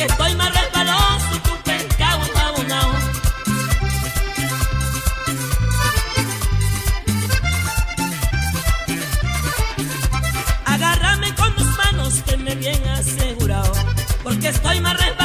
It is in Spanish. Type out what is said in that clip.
Que estoy más respaloso y tú pescado a un now. Agárrame con tus manos, que me bien asegurado, porque estoy más respaldo.